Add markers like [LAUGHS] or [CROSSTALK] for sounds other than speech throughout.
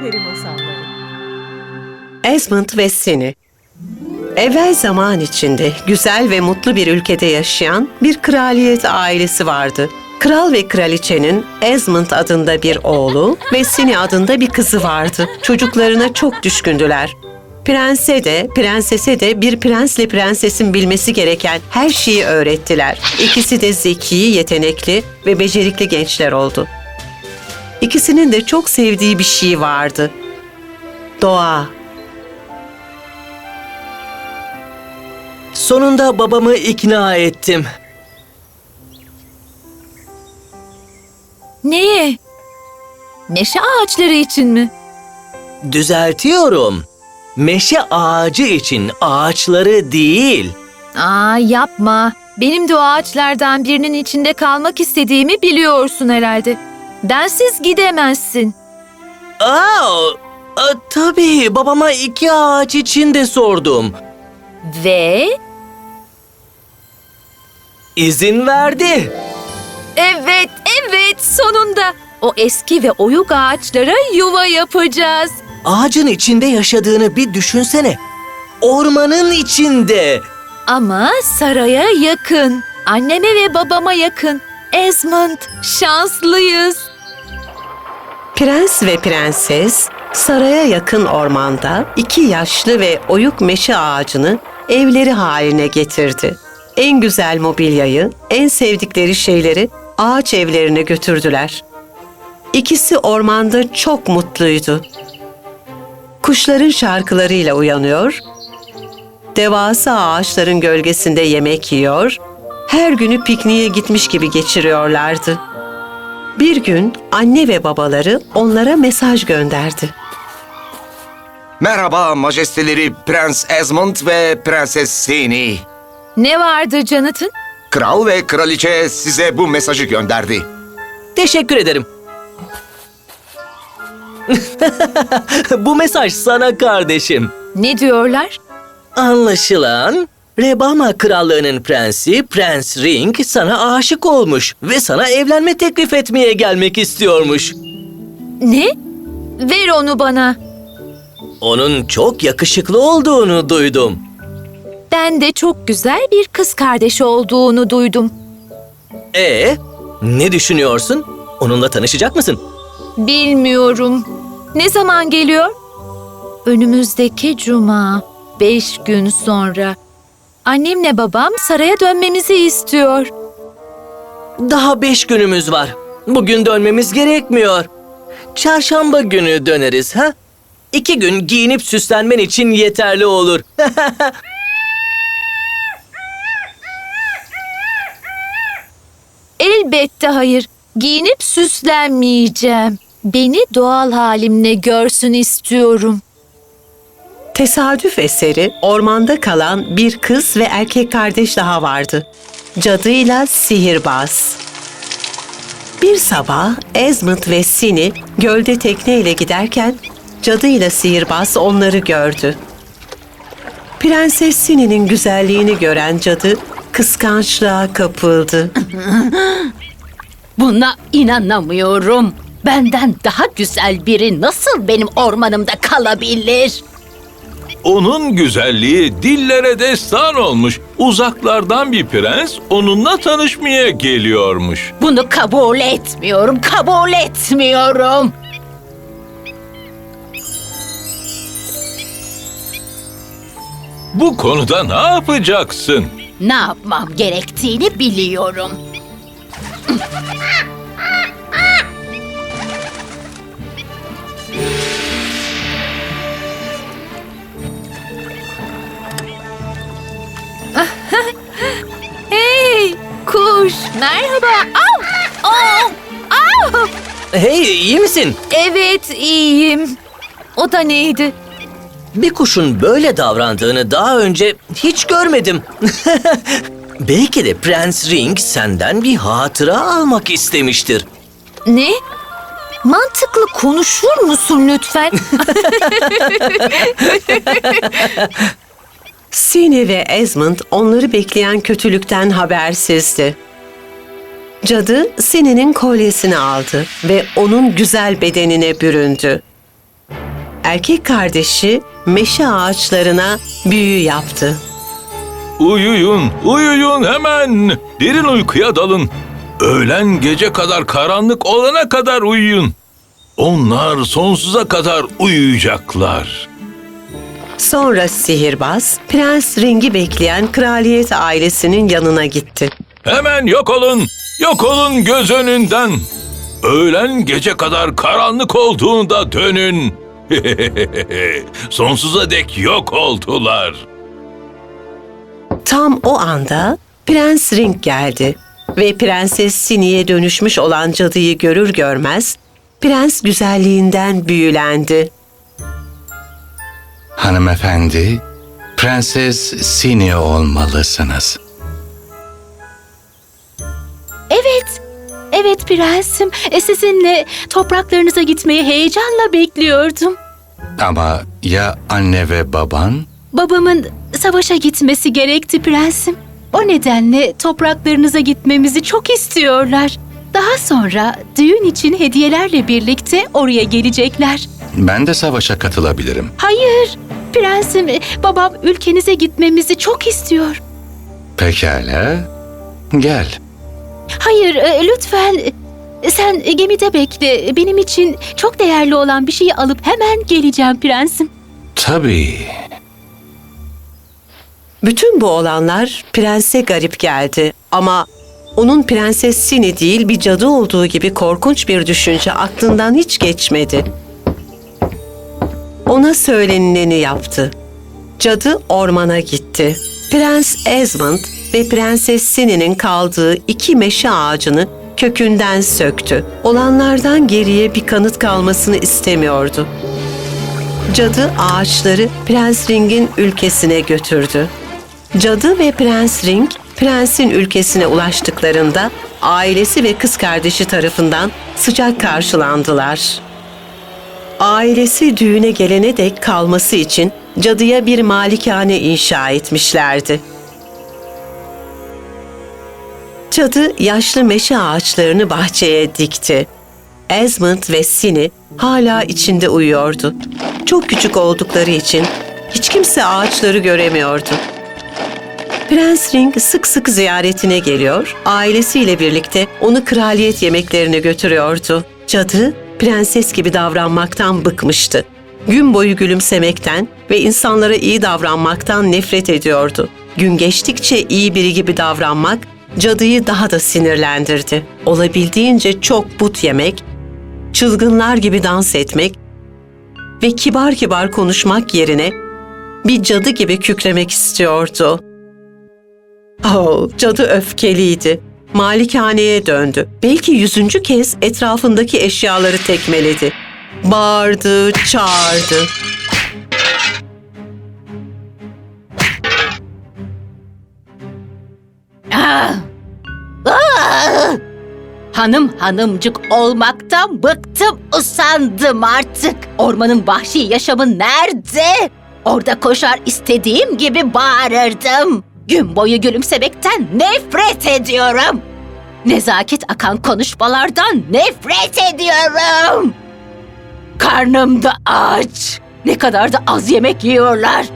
Peri Masalları Esmond ve Sini. Evvel zaman içinde güzel ve mutlu bir ülkede yaşayan bir kraliyet ailesi vardı. Kral ve kraliçenin Esmond adında bir oğlu ve Sini adında bir kızı vardı. Çocuklarına çok düşkündüler. Prense de, prensese de bir prensle prensesin bilmesi gereken her şeyi öğrettiler. İkisi de zeki, yetenekli ve becerikli gençler oldu. İkisinin de çok sevdiği bir şey vardı. Doğa. Sonunda babamı ikna ettim. Neye? Meşe ağaçları için mi? Düzeltiyorum. Meşe ağacı için ağaçları değil. Aa yapma. Benim de o ağaçlardan birinin içinde kalmak istediğimi biliyorsun herhalde. Bensiz gidemezsin. Aa, a, tabii babama iki ağaç için de sordum. Ve İzin verdi. evet evet sonunda o eski ve oyuk ağaçlara yuva yapacağız. Ağacın içinde yaşadığını bir düşünsene. Ormanın içinde. Ama saraya yakın. Anneme ve babama yakın. Esmond şanslıyız. Prens ve prenses saraya yakın ormanda iki yaşlı ve oyuk meşe ağacını evleri haline getirdi. En güzel mobilyayı, en sevdikleri şeyleri ağaç evlerine götürdüler. İkisi ormanda çok mutluydu. Kuşların şarkılarıyla uyanıyor, devasa ağaçların gölgesinde yemek yiyor, her günü pikniğe gitmiş gibi geçiriyorlardı. Bir gün anne ve babaları onlara mesaj gönderdi. Merhaba majesteleri Prens Esmond ve Prenses Sini. Ne vardı Jonathan? Kral ve kraliçe size bu mesajı gönderdi. Teşekkür ederim. [LAUGHS] Bu mesaj sana kardeşim. Ne diyorlar? Anlaşılan Rebama Krallığı'nın prensi Prens Ring sana aşık olmuş ve sana evlenme teklif etmeye gelmek istiyormuş. Ne? Ver onu bana. Onun çok yakışıklı olduğunu duydum. Ben de çok güzel bir kız kardeşi olduğunu duydum. E ne düşünüyorsun? Onunla tanışacak mısın? Bilmiyorum. Ne zaman geliyor? Önümüzdeki cuma. Beş gün sonra. Annemle babam saraya dönmemizi istiyor. Daha beş günümüz var. Bugün dönmemiz gerekmiyor. Çarşamba günü döneriz ha? İki gün giyinip süslenmen için yeterli olur. [LAUGHS] Elbette hayır. Giyinip süslenmeyeceğim. Beni doğal halimle görsün istiyorum. Tesadüf eseri ormanda kalan bir kız ve erkek kardeş daha vardı. Cadıyla sihirbaz. Bir sabah Esmond ve Sini gölde tekneyle giderken cadıyla sihirbaz onları gördü. Prenses Sini'nin güzelliğini gören cadı kıskançlığa kapıldı. [LAUGHS] Buna inanamıyorum. Benden daha güzel biri nasıl benim ormanımda kalabilir? Onun güzelliği dillere destan olmuş. Uzaklardan bir prens onunla tanışmaya geliyormuş. Bunu kabul etmiyorum, kabul etmiyorum. Bu konuda ne yapacaksın? Ne yapmam gerektiğini biliyorum. Kuş merhaba. Au! Au! Au! hey iyi misin? Evet iyiyim. O da neydi? Bir kuşun böyle davrandığını daha önce hiç görmedim. [LAUGHS] Belki de Prens Ring senden bir hatıra almak istemiştir. Ne? Mantıklı konuşur musun lütfen? [LAUGHS] Sini ve Esmond onları bekleyen kötülükten habersizdi. Cadı Sini'nin kolyesini aldı ve onun güzel bedenine büründü. erkek kardeşi meşe ağaçlarına büyü yaptı. Uyuyun, uyuyun hemen. Derin uykuya dalın. Öğlen gece kadar karanlık olana kadar uyuyun. Onlar sonsuza kadar uyuyacaklar. Sonra sihirbaz, Prens Ring'i bekleyen kraliyet ailesinin yanına gitti. Hemen yok olun, yok olun göz önünden. Öğlen gece kadar karanlık olduğunda dönün. [LAUGHS] Sonsuza dek yok oldular. Tam o anda Prens Ring geldi ve Prenses Sini'ye dönüşmüş olan cadıyı görür görmez prens güzelliğinden büyülendi. Hanımefendi, Prenses Sini olmalısınız. Evet, evet prensim. E, sizinle topraklarınıza gitmeyi heyecanla bekliyordum. Ama ya anne ve baban? Babamın savaşa gitmesi gerekti prensim. O nedenle topraklarınıza gitmemizi çok istiyorlar. Daha sonra düğün için hediyelerle birlikte oraya gelecekler. Ben de savaşa katılabilirim. Hayır, prensim, babam ülkenize gitmemizi çok istiyor. Pekala, gel. Hayır, e, lütfen. Sen gemide bekle. Benim için çok değerli olan bir şeyi alıp hemen geleceğim prensim. Tabii. Bütün bu olanlar prense garip geldi ama onun Prenses Sini değil bir cadı olduğu gibi korkunç bir düşünce aklından hiç geçmedi. Ona söylenileni yaptı. Cadı ormana gitti. Prens Esmond ve Prenses Sini'nin kaldığı iki meşe ağacını kökünden söktü. Olanlardan geriye bir kanıt kalmasını istemiyordu. Cadı ağaçları Prens Ring'in ülkesine götürdü. Cadı ve Prens Ring, prensin ülkesine ulaştıklarında ailesi ve kız kardeşi tarafından sıcak karşılandılar. Ailesi düğüne gelene dek kalması için cadıya bir malikane inşa etmişlerdi. Cadı yaşlı meşe ağaçlarını bahçeye dikti. Esmond ve Sini hala içinde uyuyordu. Çok küçük oldukları için hiç kimse ağaçları göremiyordu. Prens Ring sık sık ziyaretine geliyor, ailesiyle birlikte onu kraliyet yemeklerine götürüyordu. Cadı, prenses gibi davranmaktan bıkmıştı. Gün boyu gülümsemekten ve insanlara iyi davranmaktan nefret ediyordu. Gün geçtikçe iyi biri gibi davranmak cadıyı daha da sinirlendirdi. Olabildiğince çok but yemek, çılgınlar gibi dans etmek ve kibar kibar konuşmak yerine bir cadı gibi kükremek istiyordu. Oh, cadı öfkeliydi. Malikaneye döndü. Belki yüzüncü kez etrafındaki eşyaları tekmeledi. Bağırdı, çağırdı. Hanım hanımcık olmaktan bıktım, usandım artık. Ormanın vahşi yaşamı nerede? Orada koşar istediğim gibi bağırırdım. Gün boyu gülümsemekten nefret ediyorum. Nezaket akan konuşmalardan nefret ediyorum. Karnım da aç. Ne kadar da az yemek yiyorlar.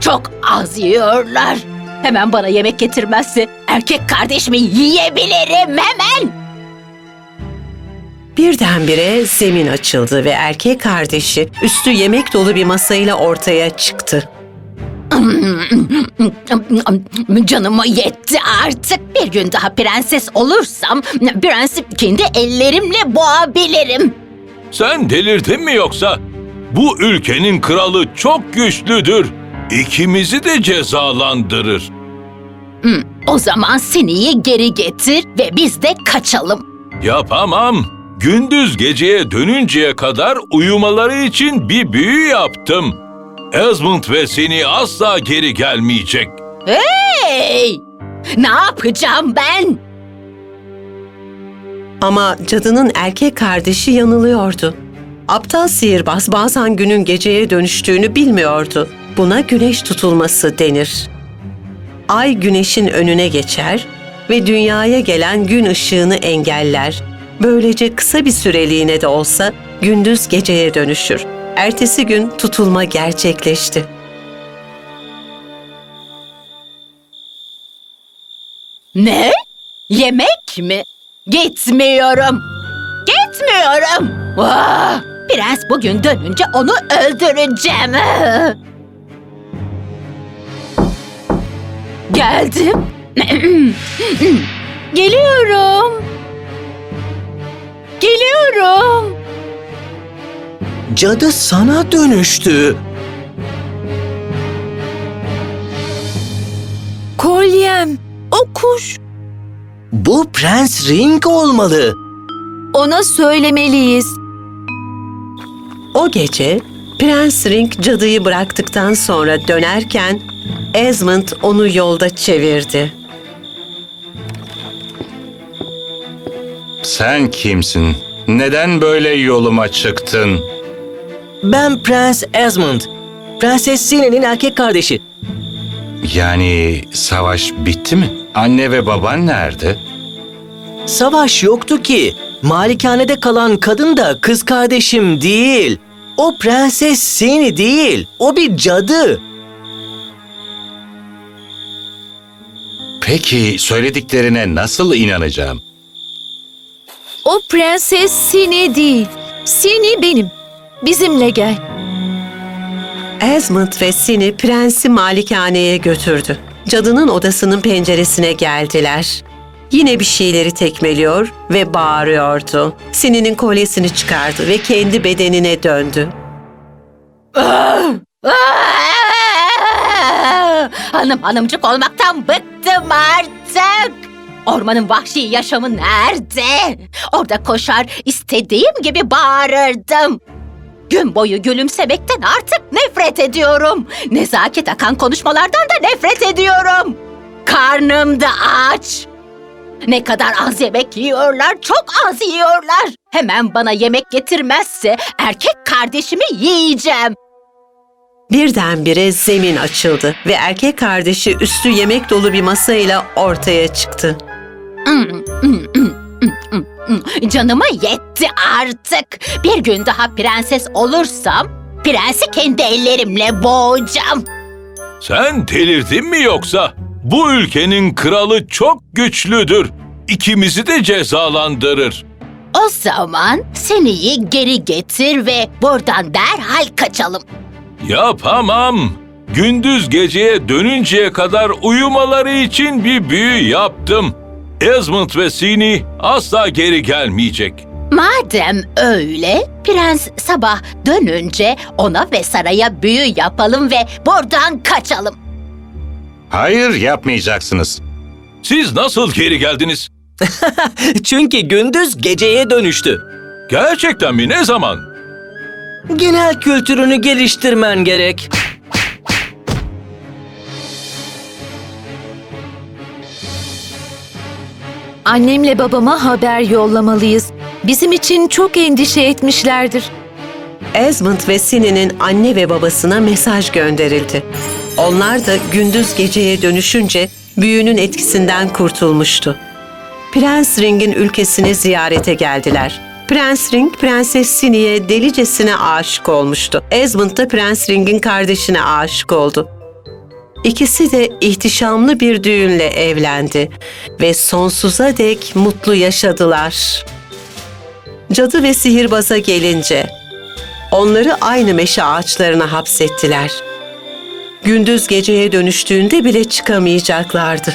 Çok az yiyorlar. Hemen bana yemek getirmezse erkek kardeşimi yiyebilirim hemen. Birdenbire zemin açıldı ve erkek kardeşi üstü yemek dolu bir masayla ortaya çıktı. [COUGHS] Canıma yetti artık. Bir gün daha prenses olursam prensi kendi ellerimle boğabilirim. Sen delirdin mi yoksa? Bu ülkenin kralı çok güçlüdür. İkimizi de cezalandırır. O zaman Sini'yi geri getir ve biz de kaçalım. Yapamam. Gündüz geceye dönünceye kadar uyumaları için bir büyü yaptım. Esmond ve seni asla geri gelmeyecek. Hey! Ne yapacağım ben? Ama cadının erkek kardeşi yanılıyordu. Aptal sihirbaz bazen günün geceye dönüştüğünü bilmiyordu. Buna güneş tutulması denir. Ay güneşin önüne geçer ve dünyaya gelen gün ışığını engeller. Böylece kısa bir süreliğine de olsa gündüz geceye dönüşür. Ertesi gün tutulma gerçekleşti. Ne? Yemek mi? Gitmiyorum. Gitmiyorum. Vah! Prens bugün dönünce onu öldüreceğim. Geldim. [CLEARS THROAT] Geliyorum. Geliyorum. Cadı sana dönüştü. Kolyem, o kuş. Bu Prens Ring olmalı. Ona söylemeliyiz. O gece Prens Ring cadıyı bıraktıktan sonra dönerken Esmond onu yolda çevirdi. Sen kimsin? Neden böyle yoluma çıktın? Ben Prens Esmond. Prenses Sine'nin erkek kardeşi. Yani savaş bitti mi? Anne ve baban nerede? Savaş yoktu ki. Malikanede kalan kadın da kız kardeşim değil. O Prenses Sini değil. O bir cadı. Peki söylediklerine nasıl inanacağım? O prenses Sini değil. Sini benim. Bizimle gel. Esmond ve Sini prensi malikaneye götürdü. Cadının odasının penceresine geldiler. Yine bir şeyleri tekmeliyor ve bağırıyordu. Sini'nin kolyesini çıkardı ve kendi bedenine döndü. Hanım hanımcık olmaktan bıktım artık. Ormanın vahşi yaşamı nerede? Orada koşar, istediğim gibi bağırırdım. Gün boyu gülümsemekten artık nefret ediyorum. Nezaket akan konuşmalardan da nefret ediyorum. Karnım da aç. Ne kadar az yemek yiyorlar, çok az yiyorlar. Hemen bana yemek getirmezse erkek kardeşimi yiyeceğim. Birdenbire zemin açıldı ve erkek kardeşi üstü yemek dolu bir masayla ortaya çıktı. Canıma yetti artık. Bir gün daha prenses olursam prensi kendi ellerimle boğacağım. Sen delirdin mi yoksa? Bu ülkenin kralı çok güçlüdür. İkimizi de cezalandırır. O zaman seni geri getir ve buradan derhal kaçalım. Yapamam. Gündüz geceye dönünceye kadar uyumaları için bir büyü yaptım. Esmond ve Sini asla geri gelmeyecek. Madem öyle, prens sabah dönünce ona ve saraya büyü yapalım ve buradan kaçalım. Hayır yapmayacaksınız. Siz nasıl geri geldiniz? [LAUGHS] Çünkü gündüz geceye dönüştü. Gerçekten mi? Ne zaman? Genel kültürünü geliştirmen gerek. Annemle babama haber yollamalıyız. Bizim için çok endişe etmişlerdir. Esmond ve Sini'nin anne ve babasına mesaj gönderildi. Onlar da gündüz geceye dönüşünce büyünün etkisinden kurtulmuştu. Prens Ring'in ülkesine ziyarete geldiler. Prens Ring, Prenses Sini'ye delicesine aşık olmuştu. Esmond da Prens Ring'in kardeşine aşık oldu. İkisi de ihtişamlı bir düğünle evlendi ve sonsuza dek mutlu yaşadılar. Cadı ve sihirbaza gelince onları aynı meşe ağaçlarına hapsettiler. Gündüz geceye dönüştüğünde bile çıkamayacaklardı.